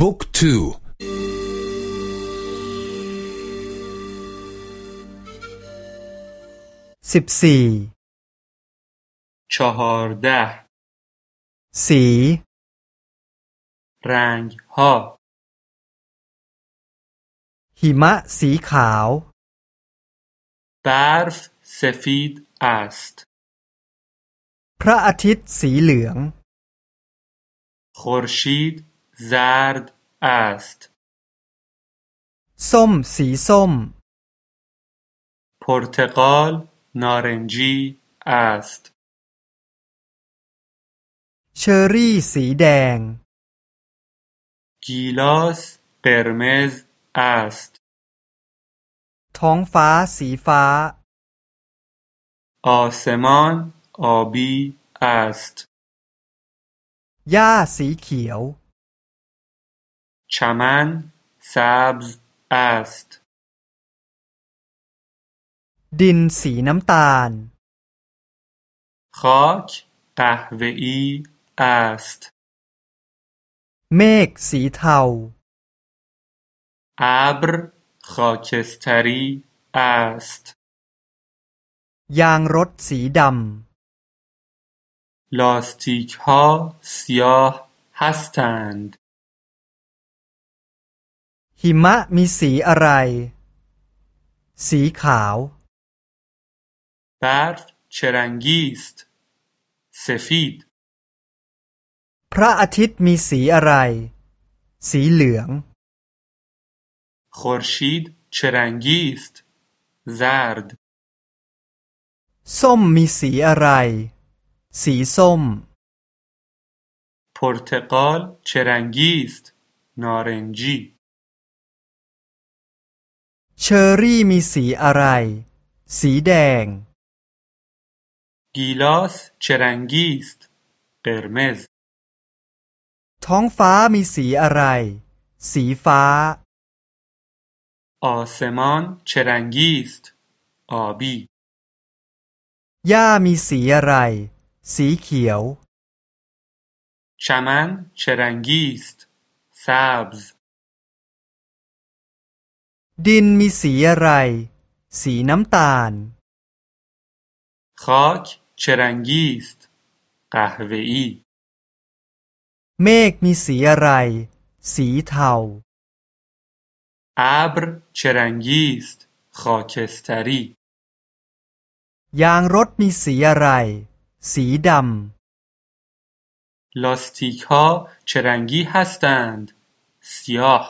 บุ๊กทูสิบสี่ชฮอร์ดะสี رنگ ها หิมะสีขาว برف سفید است พระอาทิตย์สีเหลือง خورشید زرد است ส้มสีส้ม پرتقال نارنجی است เชอร์รี่สีแดง گیلاس قرمز است ท้องฟ้าสีฟ้า آسمان آبی است หญ้าสีเขียว چمن سبز است ดินสีน้ำตาล خاک قهوه‌ای است เมฆสีเทา ابر خاکستری است ยางรถสีด لاستیک ها سیاه هستند ำ หิมะมีสีอะไร สีขาว برف چه رنگی است سفید พระอาทิตย์มีสีอะไร สีเหลือง خورشید چه رنگی است زرد ส้มมีสีอะไร สีส้ม پرتقال چه رنگی است نارنجی เชอร์รี่มีสีอะไร สีแดง گیلاس چه رنگی است قرمز ท้องฟ้ามีสีอะไร สีฟ้า آسمان چه رنگی است آبی หญ้ามีสีอะไร สีเขียว چمن چه رنگی است سبز ดินมีสีอะไร สีน้ำตาล خاک چه رنگی است قهوه‌ای เมฆมีสีอะไร สีเทา ابر چه رنگی است خاکستری ยางรถมีสีอะไร สีด لاستیک ها چه رنگی هستند سیاه